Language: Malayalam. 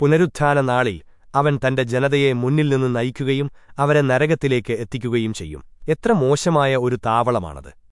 പുനരുത്ഥാന നാളിൽ അവൻ തന്റെ ജനതയെ മുന്നിൽ നിന്ന് നയിക്കുകയും അവരെ നരകത്തിലേക്ക് എത്തിക്കുകയും ചെയ്യും. എത്ര മോശമായ ഒരു താവളമാണത്.